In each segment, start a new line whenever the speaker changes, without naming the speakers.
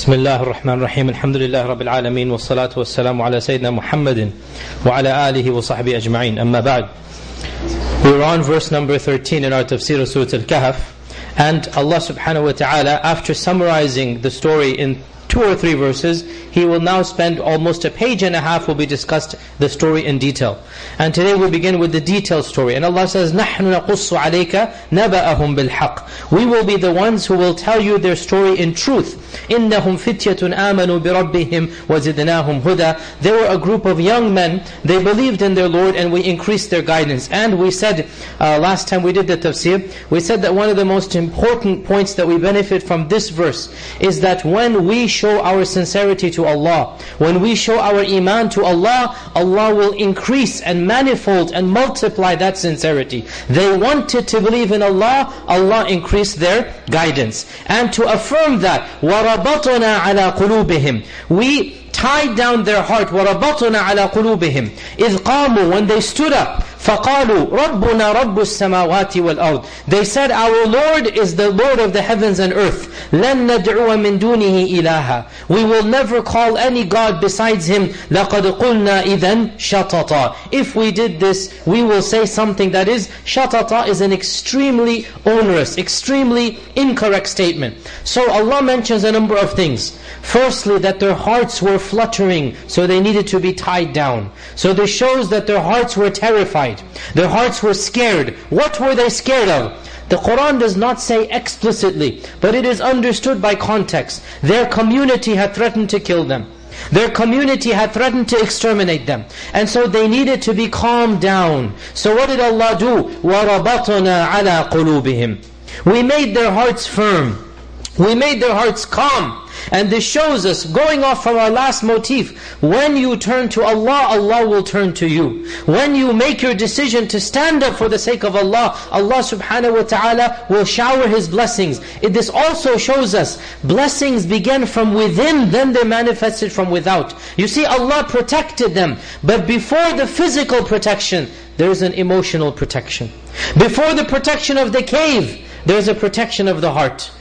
بسم الله الرحمن الرحيم الحمد لله رب العالمين والصلاة والسلام على سيدنا محمد وعلى آله وصحبه أجمعين أما بعد We're on verse number 13 in our tafsir of Surah Al-Kahf and Allah subhanahu wa ta'ala after summarizing the story in two or three verses he will now spend almost a page and a half will be discussed the story in detail. And today we begin with the detailed story. And Allah says, نَحْنُ نَقُصُّ عَلَيْكَ نَبَأَهُمْ بِالْحَقِّ We will be the ones who will tell you their story in truth. إِنَّهُمْ فِتْيَةٌ آمَنُوا بِرَبِّهِمْ وَزِدْنَاهُمْ هُدًى They were a group of young men, they believed in their Lord and we increased their guidance. And we said, uh, last time we did the tafsir, we said that one of the most important points that we benefit from this verse is that when we show our sincerity to Allah, when we show our iman to Allah, Allah will increase and manifold and multiply that sincerity. They wanted to believe in Allah, Allah increased their guidance. And to affirm that, وَرَبَطْنَا عَلَى قُلُوبِهِمْ We tied down their heart وَرَبَطْنَا عَلَى قُلُوبِهِمْ إِذْ قَامُوا When they stood up, فَقَالُوا رَبُّنَا رَبُّ السَّمَاوَاتِ وَالْأَرْضِ They said, our Lord is the Lord of the heavens and earth. لَن نَدْعُوَ مِن دُونِهِ إِلَهًا We will never call any God besides Him. لَقَدْ قُلْنَا إِذًا شَطَطًا If we did this, we will say something that is, shatata is an extremely onerous, extremely incorrect statement. So Allah mentions a number of things. Firstly, that their hearts were fluttering, so they needed to be tied down. So this shows that their hearts were terrified. Their hearts were scared. What were they scared of? The Qur'an does not say explicitly, but it is understood by context. Their community had threatened to kill them. Their community had threatened to exterminate them. And so they needed to be calmed down. So what did Allah do? وَرَبَطْنَا عَلَى قُلُوبِهِمْ We made their hearts firm. We made their hearts calm. And this shows us, going off from our last motif, when you turn to Allah, Allah will turn to you. When you make your decision to stand up for the sake of Allah, Allah subhanahu wa ta'ala will shower His blessings. It, this also shows us, blessings begin from within, then they're manifested from without. You see, Allah protected them. But before the physical protection, there's an emotional protection. Before the protection of the cave, there's a protection of the heart.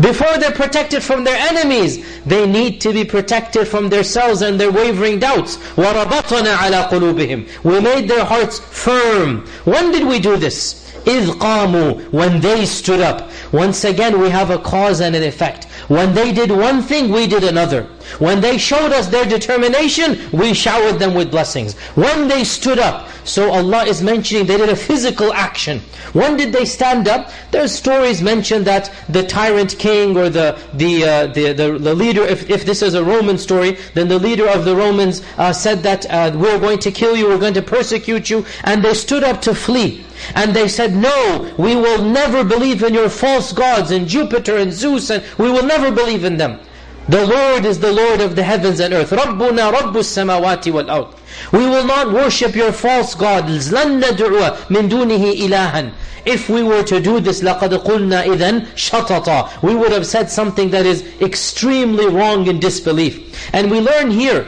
Before they're protected from their enemies, they need to be protected from themselves and their wavering doubts. وَرَبَطْنَا عَلَى قُلُوبِهِمْ We made their hearts firm. When did we do this? إِذْ قَامُوا When they stood up. Once again we have a cause and an effect. When they did one thing, we did another. When they showed us their determination, we showered them with blessings. When they stood up, so Allah is mentioning they did a physical action. When did they stand up? There's stories mentioned that the tyrant king or the the uh, the, the, the leader, if, if this is a Roman story, then the leader of the Romans uh, said that uh, we're going to kill you, we're going to persecute you, and they stood up to flee. And they said, no, we will never believe in your false gods, and Jupiter and Zeus, and we will never believe in them. The Lord is the Lord of the heavens and earth. رَبُّنَا رَبُّ السَّمَاوَاتِ وَالْأَرْضِ We will not worship your false gods. لَن نَدْعُوَ مِن دُونِهِ إِلَهًا If we were to do this, لَقَدْ قُلْنَا إِذَن شَطَطًا We would have said something that is extremely wrong in disbelief. And we learn here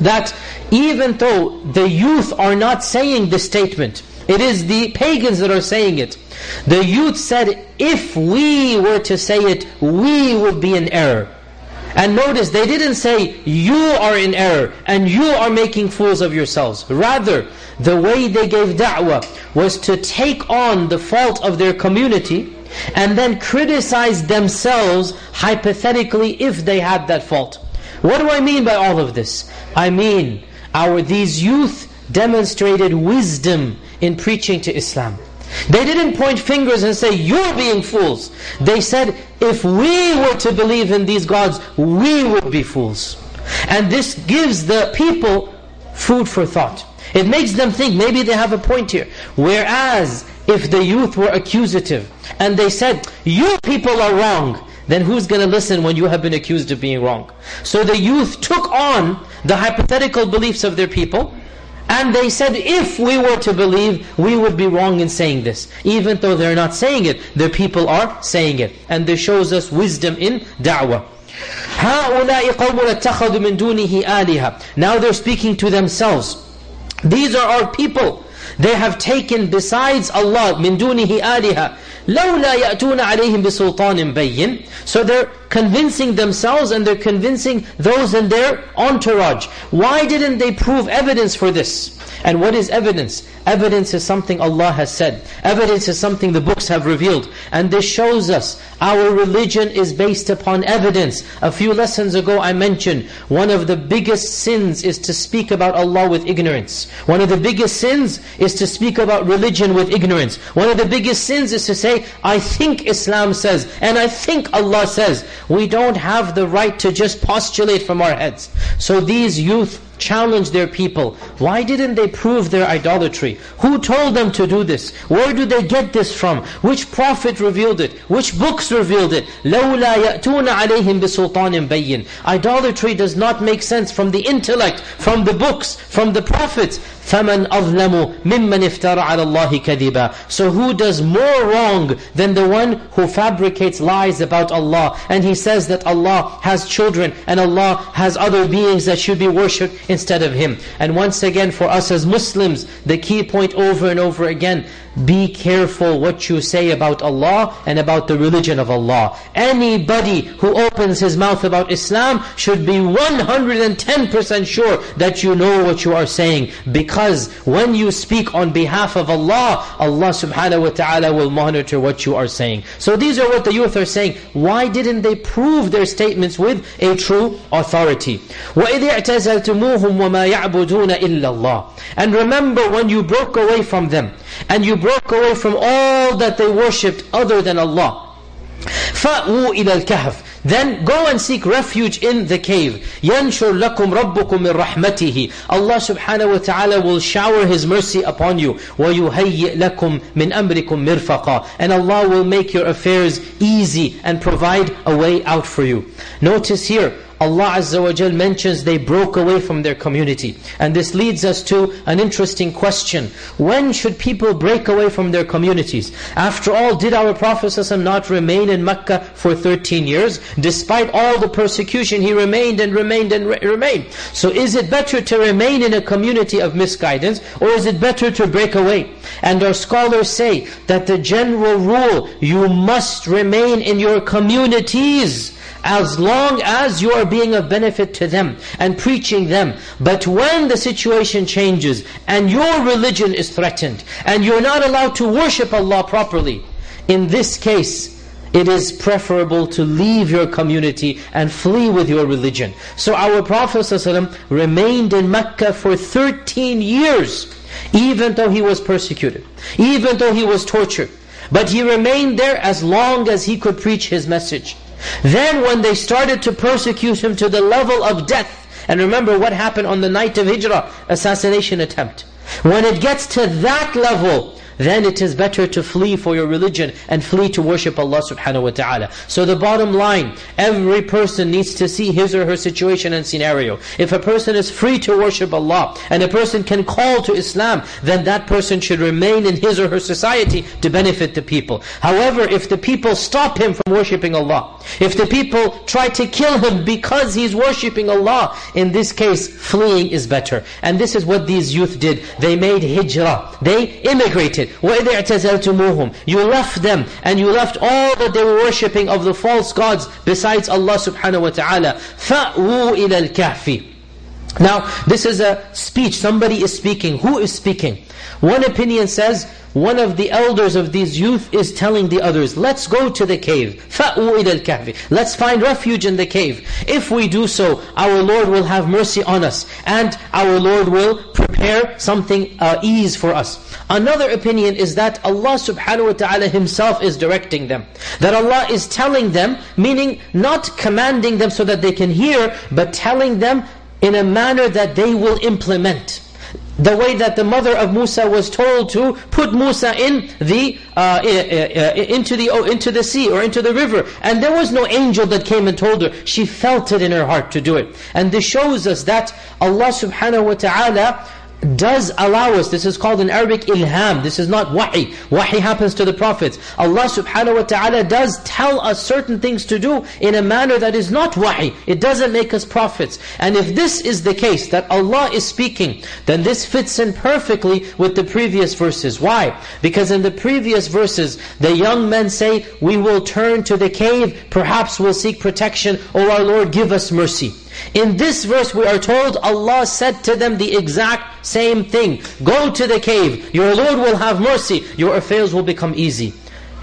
that even though the youth are not saying this statement, it is the pagans that are saying it. The youth said, if we were to say it, we would be in error. And notice, they didn't say, you are in error, and you are making fools of yourselves. Rather, the way they gave da'wah was to take on the fault of their community, and then criticize themselves hypothetically if they had that fault. What do I mean by all of this? I mean, our these youth demonstrated wisdom in preaching to Islam. They didn't point fingers and say, you're being fools. They said, if we were to believe in these gods, we would be fools. And this gives the people food for thought. It makes them think maybe they have a point here. Whereas if the youth were accusative and they said, you people are wrong, then who's going to listen when you have been accused of being wrong? So the youth took on the hypothetical beliefs of their people and they said, if we were to believe, we would be wrong in saying this. Even though they're not saying it, their people are saying it. And this shows us wisdom in da'wah. هؤلاء قوم اتخذوا من دونه آلهة Now they're speaking to themselves. These are our people. They have taken besides Allah من دونه آلهة لولا يأتون عليهم بسلطان بين So they're convincing themselves and they're convincing those in their entourage. Why didn't they prove evidence for this? And what is evidence? Evidence is something Allah has said. Evidence is something the books have revealed. And this shows us our religion is based upon evidence. A few lessons ago I mentioned one of the biggest sins is to speak about Allah with ignorance. One of the biggest sins is to speak about religion with ignorance. One of the biggest sins is to say, I think Islam says, and I think Allah says. We don't have the right to just postulate from our heads. So these youth challenge their people. Why didn't they prove their idolatry? Who told them to do this? Where do they get this from? Which prophet revealed it? Which books revealed it? لَوْلَا يَأْتُونَ عَلَيْهِمْ بِسُلْطَانٍ بَيِّن Idolatry does not make sense from the intellect, from the books, from the prophets. فَمَنْ أَظْلَمُ مِمَّنْ اِفْتَرَ عَلَى اللَّهِ كَذِبًا So who does more wrong than the one who fabricates lies about Allah and he says that Allah has children and Allah has other beings that should be worshipped instead of Him. And once again for us as Muslims, the key point over and over again, be careful what you say about Allah and about the religion of Allah. Anybody who opens his mouth about Islam should be 110% sure that you know what you are saying. Because when you speak on behalf of Allah, Allah subhanahu wa ta'ala will monitor what you are saying. So these are what the youth are saying. Why didn't they prove their statements with a true authority? وَإِذِ اعْتَزَلْتُمُوهُمْ وَمَا يَعْبُدُونَ إِلَّا اللَّهِ And remember when you broke away from them, and you broke away from all that they worshipped other than Allah. فَأْوُوا إِلَى الْكَهْفِ Then go and seek refuge in the cave. يَنْشُرْ لَكُمْ رَبُّكُمْ مِنْ رَحْمَتِهِ Allah subhanahu wa ta'ala will shower His mercy upon you. وَيُهَيِّئْ لَكُمْ مِنْ أَمْرِكُمْ مِرْفَقًا And Allah will make your affairs easy and provide a way out for you. Notice here, Allah Azza wa Jal mentions they broke away from their community. And this leads us to an interesting question. When should people break away from their communities? After all, did our Prophet ﷺ not remain in Mecca for 13 years? Despite all the persecution, he remained and remained and re remained. So is it better to remain in a community of misguidance or is it better to break away? And our scholars say that the general rule, you must remain in your communities as long as you are being of benefit to them and preaching them. But when the situation changes and your religion is threatened and you're not allowed to worship Allah properly, in this case, it is preferable to leave your community and flee with your religion. So our Prophet ﷺ remained in Mecca for 13 years, even though he was persecuted, even though he was tortured. But he remained there as long as he could preach his message. Then when they started to persecute him to the level of death, and remember what happened on the night of Hijrah, assassination attempt. When it gets to that level, then it is better to flee for your religion and flee to worship Allah subhanahu wa ta'ala. So the bottom line, every person needs to see his or her situation and scenario. If a person is free to worship Allah, and a person can call to Islam, then that person should remain in his or her society to benefit the people. However, if the people stop him from worshipping Allah, if the people try to kill him because he's worshipping Allah, in this case, fleeing is better. And this is what these youth did. They made hijrah. They immigrated وَإِذِ اعْتَزَلْتُمُوهُمْ You left them and you left all that they were worshipping of the false gods besides Allah subhanahu wa ta'ala. فَأْوُوا إِلَى الْكَهْفِ Now, this is a speech. Somebody is speaking. Who is speaking? One opinion says, one of the elders of these youth is telling the others, let's go to the cave. فَأْوُوا إِلَى الْكَهْفِ Let's find refuge in the cave. If we do so, our Lord will have mercy on us. And our Lord will prepare something uh, ease for us. Another opinion is that Allah subhanahu wa ta'ala Himself is directing them. That Allah is telling them, meaning not commanding them so that they can hear, but telling them in a manner that they will implement. the way that the mother of Musa was told to put Musa in the uh, uh, uh, uh, into the oh, into the sea or into the river, and there was no angel that came and told her. She felt it in her heart to do it, and this shows us that Allah Subhanahu wa Taala does allow us, this is called in Arabic ilham, this is not wahi. Wahi happens to the prophets. Allah subhanahu wa ta'ala does tell us certain things to do in a manner that is not wahi. It doesn't make us prophets. And if this is the case, that Allah is speaking, then this fits in perfectly with the previous verses. Why? Because in the previous verses, the young men say, we will turn to the cave, perhaps we'll seek protection, O our Lord, give us mercy. In this verse we are told Allah said to them the exact same thing. Go to the cave, your Lord will have mercy, your affairs will become easy.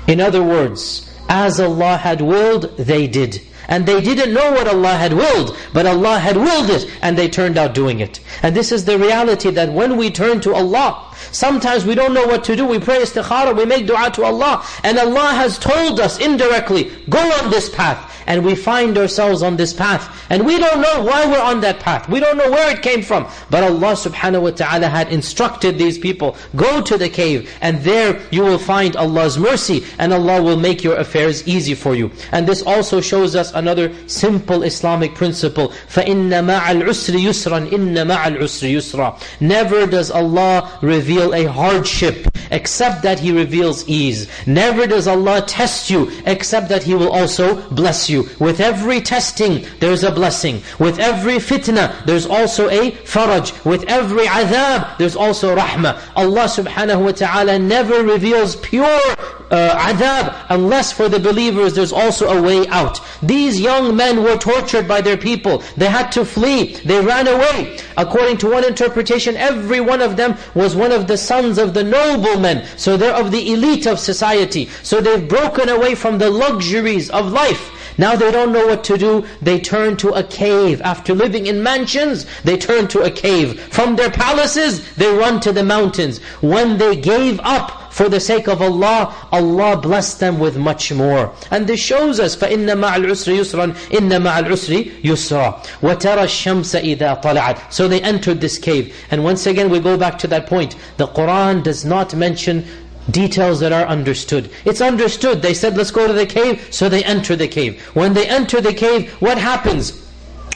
In other words, as Allah had willed, they did. And they didn't know what Allah had willed, but Allah had willed it, and they turned out doing it. And this is the reality that when we turn to Allah, Sometimes we don't know what to do. We pray istikhara, we make dua to Allah. And Allah has told us indirectly, go on this path and we find ourselves on this path. And we don't know why we're on that path. We don't know where it came from. But Allah subhanahu wa ta'ala had instructed these people, go to the cave and there you will find Allah's mercy and Allah will make your affairs easy for you. And this also shows us another simple Islamic principle. فَإِنَّ مَعَ الْعُسْرِ يُسْرًا إِنَّ مَعَ الْعُسْرِ يُسْرًا Never does Allah reveal a hardship except that He reveals ease. Never does Allah test you except that He will also bless you. With every testing, there's a blessing. With every fitna, there's also a faraj. With every adhab, there's also rahmah. Allah subhanahu wa ta'ala never reveals pure uh, adhab unless for the believers there's also a way out. These young men were tortured by their people. They had to flee. They ran away. According to one interpretation, every one of them was one of the sons of the noblemen. So they're of the elite of society. So they've broken away from the luxuries of life. Now they don't know what to do. They turn to a cave. After living in mansions, they turn to a cave. From their palaces, they run to the mountains. When they gave up for the sake of Allah, Allah blessed them with much more. And this shows us, فَإِنَّ مَعَ الْعُسْرِ يُسْرًا إِنَّ مَعَ الْعُسْرِ يُسْرًا وَتَرَى الشَّمْسَ إِذَا طَلَعَتْ So they entered this cave. And once again we go back to that point. The Qur'an does not mention details that are understood. It's understood. They said, let's go to the cave, so they enter the cave. When they enter the cave, what happens?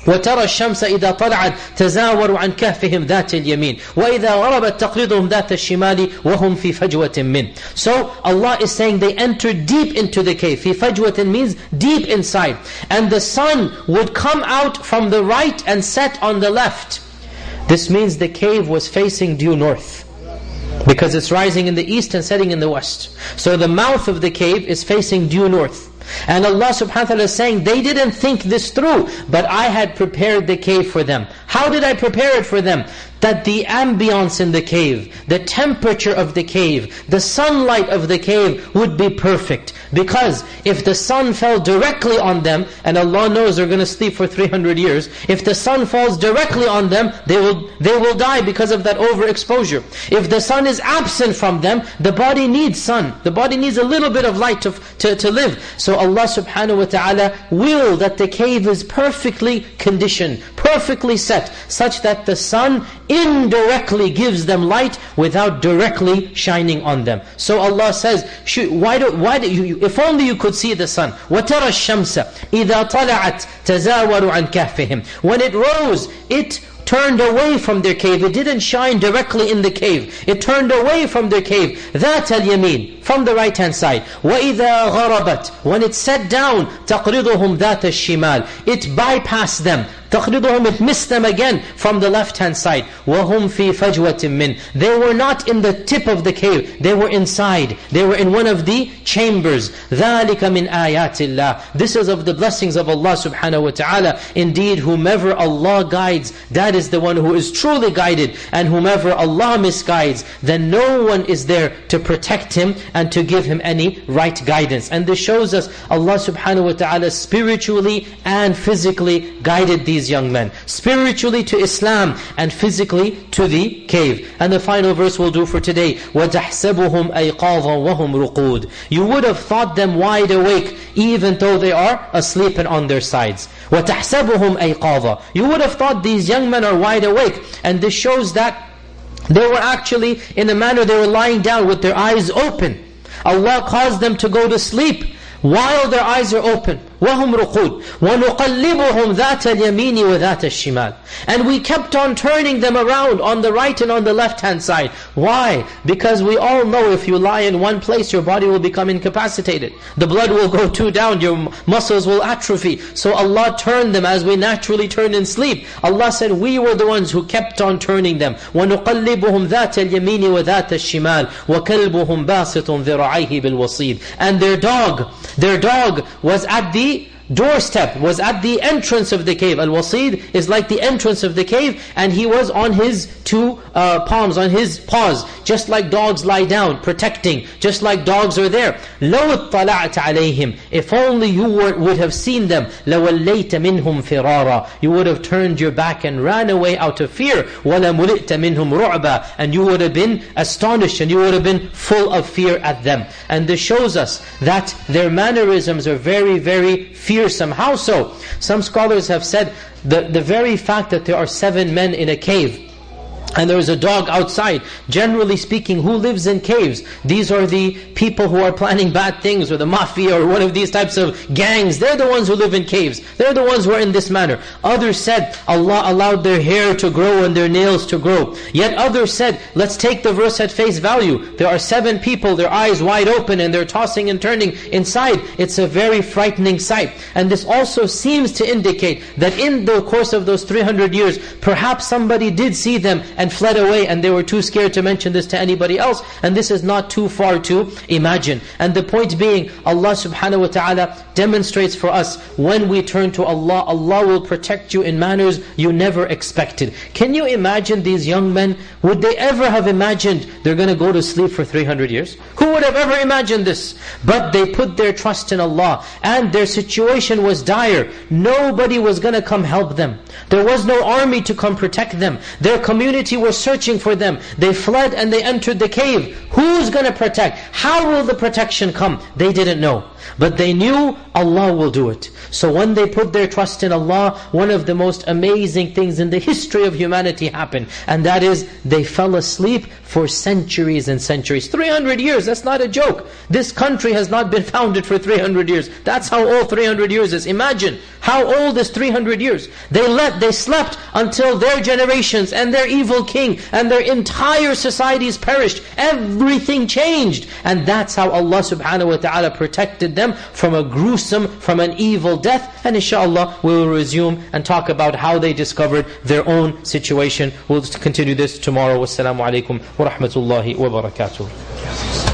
وترى الشمس إذا طلعت تزاور عن كهفهم ذات اليمين وإذا غربت تقرضهم ذات الشمال وهم في فجوة من So Allah is saying they entered deep into the cave في فجوة means deep inside and the sun would come out from the right and set on the left This means the cave was facing due north because it's rising in the east and setting in the west. So the mouth of the cave is facing due north. And Allah subhanahu wa ta'ala is saying, they didn't think this through, but I had prepared the cave for them. How did I prepare it for them? that the ambience in the cave, the temperature of the cave, the sunlight of the cave would be perfect. Because if the sun fell directly on them, and Allah knows they're going to sleep for 300 years, if the sun falls directly on them, they will, they will die because of that overexposure. If the sun is absent from them, the body needs sun. The body needs a little bit of light to, to, to live. So Allah subhanahu wa ta'ala will that the cave is perfectly conditioned, perfectly set, such that the sun indirectly gives them light without directly shining on them. So Allah says, why do, why do you, if only you could see the sun. وَتَرَى الشَّمْسَ إِذَا طَلَعَتْ تَزَاوَرُ عَنْ كَهْفِهِمْ When it rose, it turned away from their cave. It didn't shine directly in the cave. It turned away from their cave. ذَاتَ الْيَمِينِ From the right hand side. وَإِذَا غَرَبَتْ When it sat down, تَقْرِضُهُمْ ذَاتَ الشِّمَالِ It bypassed them. تَقْرِضُهُمْ It missed them again from the left hand side. وَهُمْ فِي فَجْوَةٍ مِّنْ They were not in the tip of the cave. They were inside. They were in one of the chambers. ذَلِكَ مِنْ آيَاتِ اللَّهِ This is of the blessings of Allah subhanahu wa ta'ala. Indeed, whomever Allah guides, that is the one who is truly guided. And whomever Allah misguides, then no one is there to protect him and to give him any right guidance. And this shows us Allah subhanahu wa ta'ala spiritually and physically guided these these young men. Spiritually to Islam and physically to the cave. And the final verse we'll do for today. وَتَحْسَبُهُمْ أَيْقَاظًا وَهُمْ رُقُودٌ You would have thought them wide awake even though they are asleep and on their sides. وَتَحْسَبُهُمْ أَيْقَاظًا You would have thought these young men are wide awake. And this shows that They were actually, in a manner, they were lying down with their eyes open. Allah caused them to go to sleep while their eyes are open. وَهُمْ رُقُودٌ وَنُقَلِّبُهُمْ ذَاتَ الْيَمِينِ وَذَاتَ الشِّمَالِ And we kept on turning them around on the right and on the left hand side. Why? Because we all know if you lie in one place, your body will become incapacitated. The blood will go too down, your muscles will atrophy. So Allah turned them as we naturally turn in sleep. Allah said, we were the ones who kept on turning them. وَنُقَلِّبُهُمْ ذَاتَ الْيَمِينِ وَذَاتَ الشِّمَالِ وَكَلْبُهُمْ بَاسِطٌ ذِرَعَيْهِ بِالْوَصِيدِ And their dog, their dog was at the doorstep, was at the entrance of the cave. Al-Wasid is like the entrance of the cave, and he was on his two uh, palms, on his paws, just like dogs lie down, protecting, just like dogs are there. لَوْ اطَّلَعْتَ عَلَيْهِمْ If only you were, would have seen them, لَوَلَّيْتَ مِنْهُمْ فِرَارًا You would have turned your back and ran away out of fear. وَلَمُلِئْتَ مِنْهُمْ رُعْبًا And you would have been astonished, and you would have been full of fear at them. And this shows us that their mannerisms are very, very fearsome. How so? Some scholars have said the, the very fact that there are seven men in a cave, and there is a dog outside. Generally speaking, who lives in caves? These are the people who are planning bad things, or the mafia, or one of these types of gangs. They're the ones who live in caves. They're the ones who are in this manner. Others said, Allah allowed their hair to grow and their nails to grow. Yet others said, let's take the verse at face value. There are seven people, their eyes wide open, and they're tossing and turning inside. It's a very frightening sight. And this also seems to indicate that in the course of those 300 years, perhaps somebody did see them and fled away and they were too scared to mention this to anybody else. And this is not too far to imagine. And the point being, Allah subhanahu wa ta'ala demonstrates for us, when we turn to Allah, Allah will protect you in manners you never expected. Can you imagine these young men? Would they ever have imagined they're going to go to sleep for 300 years? Who would have ever imagined this? But they put their trust in Allah. And their situation was dire. Nobody was going to come help them. There was no army to come protect them. Their community were searching for them. They fled and they entered the cave. Who's going to protect? How will the protection come? They didn't know. But they knew Allah will do it. So when they put their trust in Allah, one of the most amazing things in the history of humanity happened. And that is, they fell asleep for centuries and centuries. 300 years, that's not a joke. This country has not been founded for 300 years. That's how old 300 years is. Imagine, how old is 300 years? They let, they slept until their generations and their evil king and their entire societies perished. Everything changed. And that's how Allah subhanahu wa ta'ala them from a gruesome, from an evil death. And inshallah, we will resume and talk about how they discovered their own situation. We'll continue this tomorrow. Wassalamu alaikum wa rahmatullahi wa barakatuh.